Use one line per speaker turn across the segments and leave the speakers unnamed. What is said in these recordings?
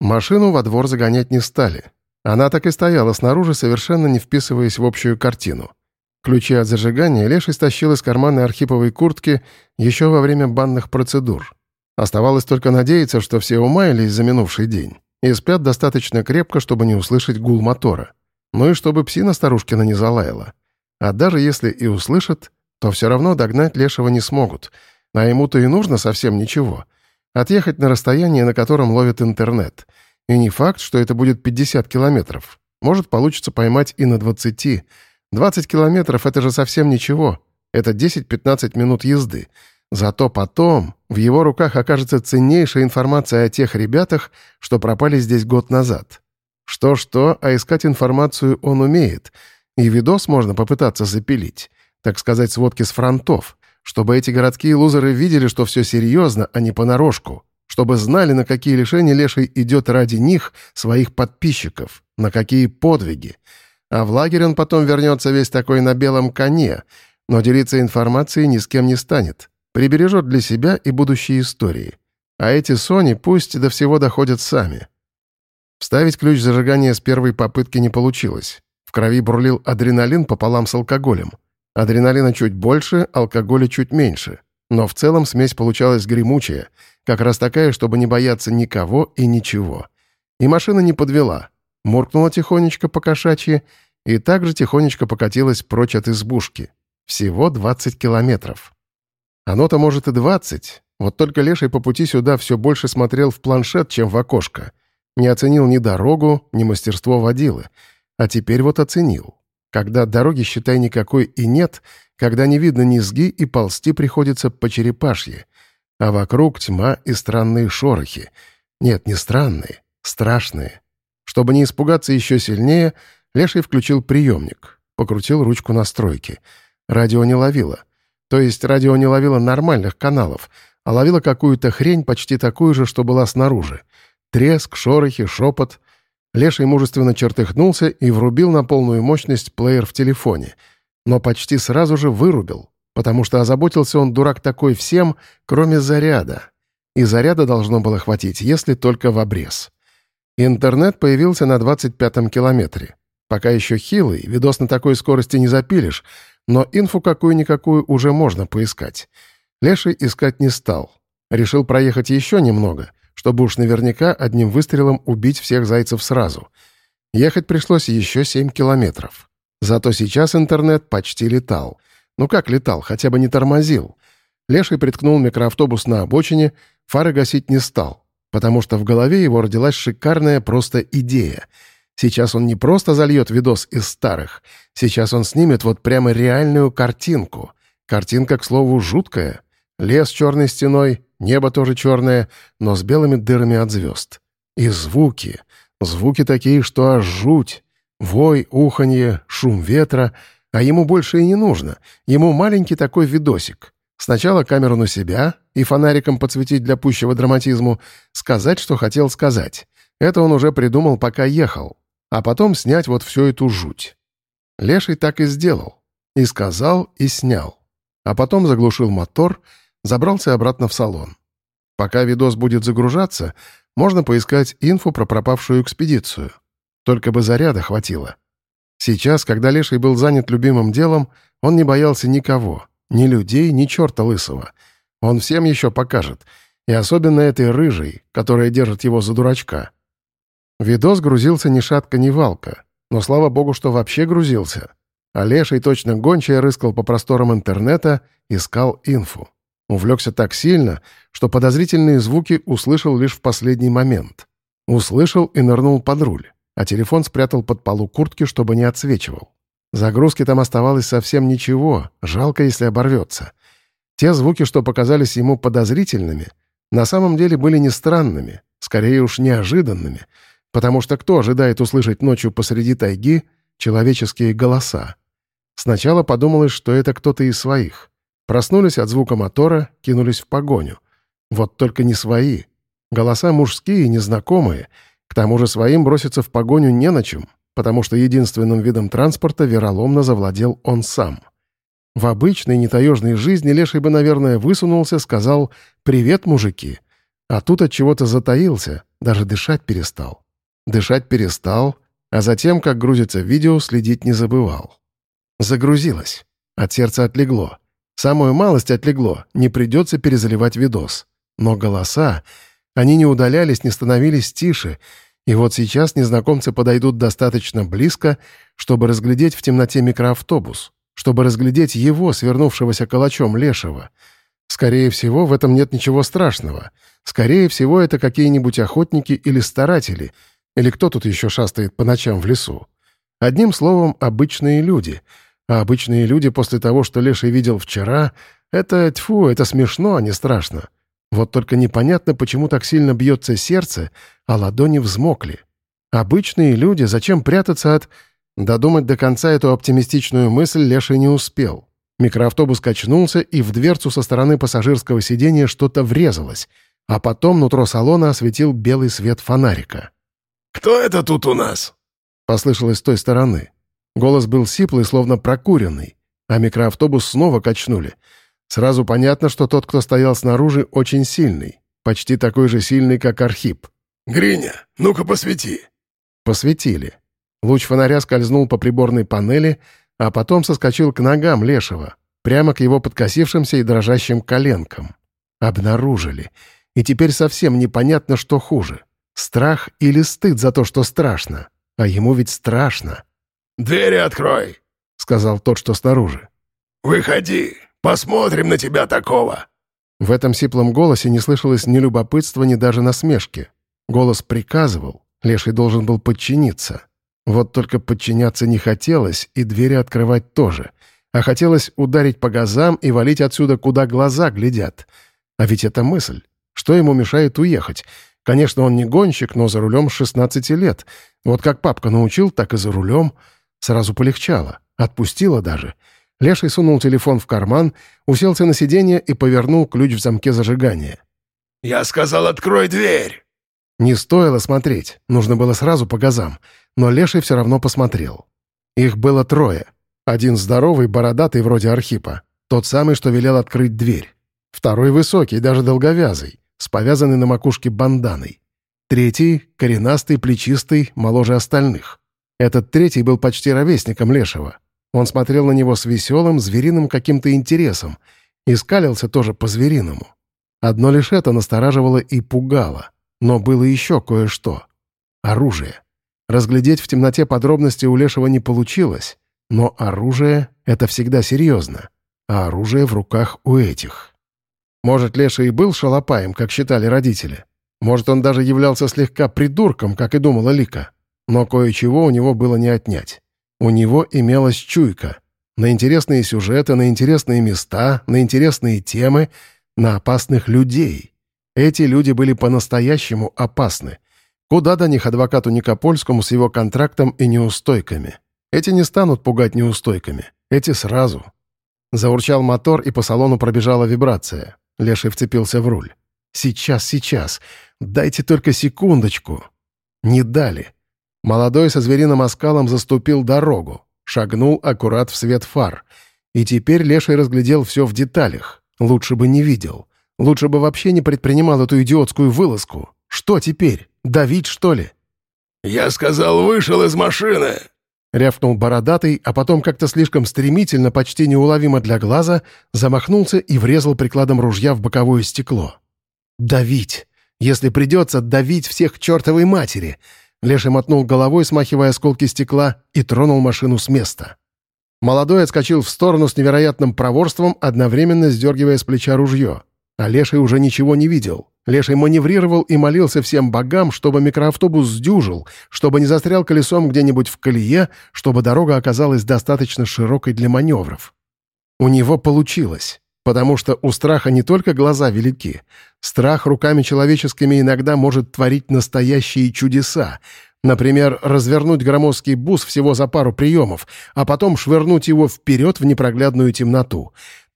Машину во двор загонять не стали. Она так и стояла снаружи, совершенно не вписываясь в общую картину. Ключи от зажигания Леший стащил из кармана архиповой куртки еще во время банных процедур. Оставалось только надеяться, что все умаялись за минувший день и спят достаточно крепко, чтобы не услышать гул мотора. Ну и чтобы псина старушкина не залаяла. А даже если и услышат, то все равно догнать Лешего не смогут. А ему-то и нужно совсем ничего. Отъехать на расстояние, на котором ловит интернет. И не факт, что это будет 50 километров. Может, получится поймать и на 20. 20 километров — это же совсем ничего. Это 10-15 минут езды. Зато потом в его руках окажется ценнейшая информация о тех ребятах, что пропали здесь год назад. Что-что, а искать информацию он умеет. И видос можно попытаться запилить. Так сказать, сводки с фронтов. Чтобы эти городские лузеры видели, что все серьезно, а не понарошку. Чтобы знали, на какие лишения Леший идет ради них, своих подписчиков. На какие подвиги. А в лагерь он потом вернется весь такой на белом коне, но делиться информацией ни с кем не станет. Прибережет для себя и будущие истории. А эти Сони пусть до всего доходят сами. Вставить ключ зажигания с первой попытки не получилось. В крови бурлил адреналин пополам с алкоголем. Адреналина чуть больше, алкоголя чуть меньше. Но в целом смесь получалась гремучая, как раз такая, чтобы не бояться никого и ничего. И машина не подвела. Муркнула тихонечко по кошачьи и также тихонечко покатилась прочь от избушки. Всего 20 километров. Оно-то, может, и 20, вот только Леший по пути сюда все больше смотрел в планшет, чем в окошко. Не оценил ни дорогу, ни мастерство водилы. А теперь вот оценил. Когда дороги, считай, никакой и нет, когда не видно низги и ползти приходится по черепашье. А вокруг тьма и странные шорохи. Нет, не странные, страшные. Чтобы не испугаться еще сильнее, Леший включил приемник, покрутил ручку настройки. Радио не ловило. То есть радио не ловило нормальных каналов, а ловило какую-то хрень почти такую же, что была снаружи. Треск, шорохи, шепот. Леший мужественно чертыхнулся и врубил на полную мощность плеер в телефоне. Но почти сразу же вырубил, потому что озаботился он, дурак такой, всем, кроме заряда. И заряда должно было хватить, если только в обрез. Интернет появился на 25-м километре. Пока еще хилый, видос на такой скорости не запилишь, но инфу какую-никакую уже можно поискать. Леший искать не стал. Решил проехать еще немного, чтобы уж наверняка одним выстрелом убить всех зайцев сразу. Ехать пришлось еще 7 километров. Зато сейчас интернет почти летал. Ну как летал, хотя бы не тормозил. Леший приткнул микроавтобус на обочине, фары гасить не стал, потому что в голове его родилась шикарная просто идея — Сейчас он не просто зальет видос из старых. Сейчас он снимет вот прямо реальную картинку. Картинка, к слову, жуткая. Лес черной стеной, небо тоже черное, но с белыми дырами от звезд. И звуки. Звуки такие, что аж жуть. Вой, уханье, шум ветра. А ему больше и не нужно. Ему маленький такой видосик. Сначала камеру на себя и фонариком подсветить для пущего драматизму, сказать, что хотел сказать. Это он уже придумал, пока ехал а потом снять вот всю эту жуть. Леший так и сделал. И сказал, и снял. А потом заглушил мотор, забрался обратно в салон. Пока видос будет загружаться, можно поискать инфу про пропавшую экспедицию. Только бы заряда хватило. Сейчас, когда Леший был занят любимым делом, он не боялся никого, ни людей, ни черта лысого. Он всем еще покажет, и особенно этой рыжей, которая держит его за дурачка. Видос грузился ни шатка, ни валка. Но слава богу, что вообще грузился. А Леший точно гончая рыскал по просторам интернета, искал инфу. Увлекся так сильно, что подозрительные звуки услышал лишь в последний момент. Услышал и нырнул под руль, а телефон спрятал под полу куртки, чтобы не отсвечивал. Загрузки там оставалось совсем ничего, жалко, если оборвется. Те звуки, что показались ему подозрительными, на самом деле были не странными, скорее уж неожиданными — Потому что кто ожидает услышать ночью посреди тайги человеческие голоса? Сначала подумалось, что это кто-то из своих. Проснулись от звука мотора, кинулись в погоню. Вот только не свои. Голоса мужские, незнакомые. К тому же своим броситься в погоню не на чем, потому что единственным видом транспорта вероломно завладел он сам. В обычной нетаежной жизни Леший бы, наверное, высунулся, сказал «Привет, мужики!» А тут от чего-то затаился, даже дышать перестал. Дышать перестал, а затем, как грузится видео, следить не забывал. Загрузилось. От сердца отлегло. Самую малость отлегло, не придется перезаливать видос. Но голоса, они не удалялись, не становились тише, и вот сейчас незнакомцы подойдут достаточно близко, чтобы разглядеть в темноте микроавтобус, чтобы разглядеть его, свернувшегося калачом лешего. Скорее всего, в этом нет ничего страшного. Скорее всего, это какие-нибудь охотники или старатели, или кто тут еще шастает по ночам в лесу. Одним словом, обычные люди. А обычные люди после того, что Леший видел вчера, это, тьфу, это смешно, а не страшно. Вот только непонятно, почему так сильно бьется сердце, а ладони взмокли. Обычные люди, зачем прятаться от... Додумать до конца эту оптимистичную мысль Леша не успел. Микроавтобус качнулся, и в дверцу со стороны пассажирского сиденья что-то врезалось, а потом нутро салона осветил белый свет фонарика.
«Кто это тут у нас?»
— послышалось с той стороны. Голос был сиплый, словно прокуренный, а микроавтобус снова качнули — Сразу понятно, что тот, кто стоял снаружи, очень сильный. Почти такой же сильный, как Архип.
«Гриня, ну-ка посвети!»
Посветили. Луч фонаря скользнул по приборной панели, а потом соскочил к ногам Лешего, прямо к его подкосившимся и дрожащим коленкам. Обнаружили. И теперь совсем непонятно, что хуже. Страх или стыд за то, что страшно. А ему ведь страшно.
«Двери открой!»
— сказал тот, что снаружи.
«Выходи!» Посмотрим на тебя такого!»
В этом сиплом голосе не слышалось ни любопытства, ни даже насмешки. Голос приказывал, Леший должен был подчиниться. Вот только подчиняться не хотелось, и двери открывать тоже. А хотелось ударить по газам и валить отсюда, куда глаза глядят. А ведь это мысль. Что ему мешает уехать? Конечно, он не гонщик, но за рулем с 16 лет. Вот как папка научил, так и за рулем. Сразу полегчало. Отпустило даже. — Леший сунул телефон в карман, уселся на сиденье и повернул ключ в замке зажигания.
«Я сказал, открой дверь!»
Не стоило смотреть, нужно было сразу по газам, но Леший все равно посмотрел. Их было трое. Один здоровый, бородатый, вроде Архипа, тот самый, что велел открыть дверь. Второй высокий, даже долговязый, с повязанной на макушке банданой. Третий — коренастый, плечистый, моложе остальных. Этот третий был почти ровесником Лешего. Он смотрел на него с веселым, звериным каким-то интересом и скалился тоже по-звериному. Одно лишь это настораживало и пугало. Но было еще кое-что. Оружие. Разглядеть в темноте подробности у Лешего не получилось, но оружие — это всегда серьезно, а оружие в руках у этих. Может, Леша и был шалопаем, как считали родители. Может, он даже являлся слегка придурком, как и думала Лика. Но кое-чего у него было не отнять. У него имелась чуйка. На интересные сюжеты, на интересные места, на интересные темы, на опасных людей. Эти люди были по-настоящему опасны. Куда до них адвокату Никопольскому с его контрактом и неустойками? Эти не станут пугать неустойками. Эти сразу. Заурчал мотор, и по салону пробежала вибрация. Леший вцепился в руль. «Сейчас, сейчас. Дайте только секундочку». Не дали. Молодой со звериным оскалом заступил дорогу, шагнул аккурат в свет фар. И теперь Леший разглядел все в деталях. Лучше бы не видел. Лучше бы вообще не предпринимал эту идиотскую вылазку. Что теперь? Давить, что ли?
«Я сказал, вышел из машины!»
Рявкнул бородатый, а потом как-то слишком стремительно, почти неуловимо для глаза, замахнулся и врезал прикладом ружья в боковое стекло. «Давить! Если придется, давить всех к чертовой матери! Леший мотнул головой, смахивая осколки стекла, и тронул машину с места. Молодой отскочил в сторону с невероятным проворством, одновременно сдергивая с плеча ружье. А Леший уже ничего не видел. Леший маневрировал и молился всем богам, чтобы микроавтобус сдюжил, чтобы не застрял колесом где-нибудь в колее, чтобы дорога оказалась достаточно широкой для маневров. У него получилось. Потому что у страха не только глаза велики. Страх руками человеческими иногда может творить настоящие чудеса. Например, развернуть громоздкий бус всего за пару приемов, а потом швырнуть его вперед в непроглядную темноту.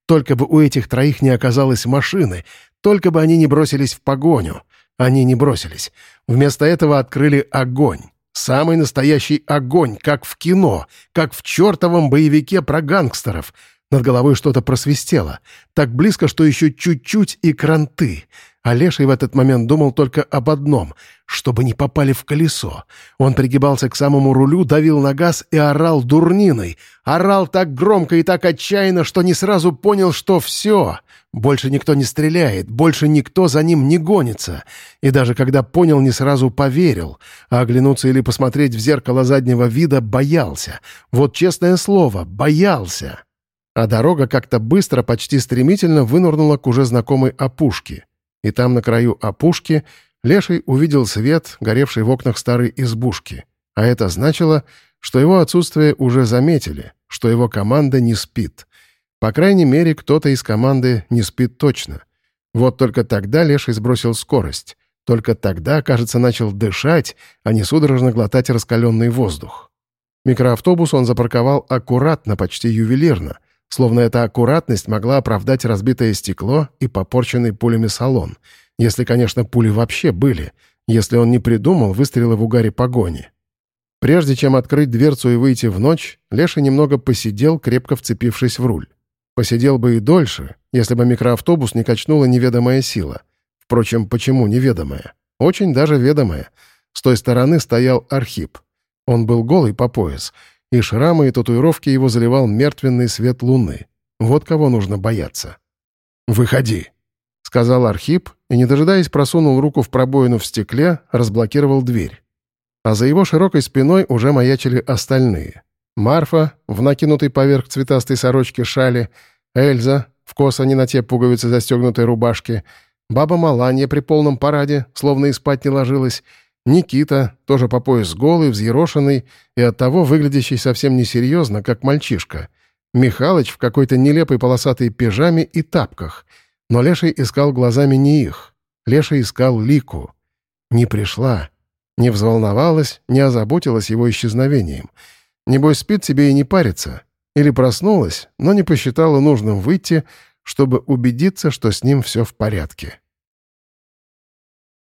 Только бы у этих троих не оказалось машины, только бы они не бросились в погоню. Они не бросились. Вместо этого открыли огонь. Самый настоящий огонь, как в кино, как в чертовом боевике про гангстеров — Над головой что-то просвистело. Так близко, что еще чуть-чуть и кранты. А Леший в этот момент думал только об одном — чтобы не попали в колесо. Он пригибался к самому рулю, давил на газ и орал дурниной. Орал так громко и так отчаянно, что не сразу понял, что все. Больше никто не стреляет, больше никто за ним не гонится. И даже когда понял, не сразу поверил. А оглянуться или посмотреть в зеркало заднего вида боялся. Вот честное слово, боялся. А дорога как-то быстро, почти стремительно вынырнула к уже знакомой опушке. И там, на краю опушки, Леший увидел свет, горевший в окнах старой избушки. А это значило, что его отсутствие уже заметили, что его команда не спит. По крайней мере, кто-то из команды не спит точно. Вот только тогда Леший сбросил скорость. Только тогда, кажется, начал дышать, а не судорожно глотать раскаленный воздух. Микроавтобус он запарковал аккуратно, почти ювелирно, словно эта аккуратность могла оправдать разбитое стекло и попорченный пулями салон — если, конечно, пули вообще были, если он не придумал выстрелы в угаре погони. Прежде чем открыть дверцу и выйти в ночь, Леша немного посидел, крепко вцепившись в руль. Посидел бы и дольше, если бы микроавтобус не качнула неведомая сила. Впрочем, почему неведомая? Очень даже ведомая. С той стороны стоял Архип. Он был голый по пояс, и шрамы и татуировки его заливал мертвенный свет луны. Вот кого нужно бояться. «Выходи!» — сказал Архип и, не дожидаясь, просунул руку в пробоину в стекле, разблокировал дверь. А за его широкой спиной уже маячили остальные. Марфа, в накинутой поверх цветастой сорочки шали, Эльза, в косо не на те пуговицы застегнутой рубашки, баба Маланья при полном параде, словно и спать не ложилась, Никита, тоже по пояс голый, взъерошенный и оттого выглядящий совсем несерьезно, как мальчишка, Михалыч в какой-то нелепой полосатой пижаме и тапках — но Леший искал глазами не их. Леший искал Лику. Не пришла. Не взволновалась, не озаботилась его исчезновением. Небось, спит себе и не парится. Или проснулась, но не посчитала нужным выйти, чтобы убедиться, что с ним все в порядке.